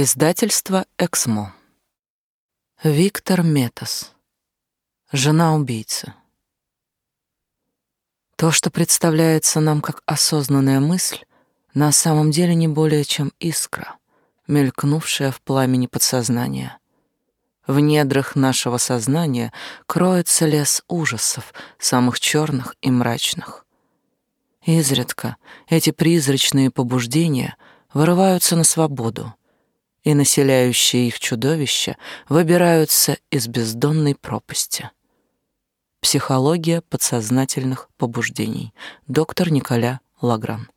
Издательство «Эксмо». Виктор Метас. Жена убийцы. То, что представляется нам как осознанная мысль, на самом деле не более чем искра, мелькнувшая в пламени подсознания. В недрах нашего сознания кроется лес ужасов, самых черных и мрачных. Изредка эти призрачные побуждения вырываются на свободу, и населяющие их чудовища выбираются из бездонной пропасти. Психология подсознательных побуждений. Доктор Николя Лагран.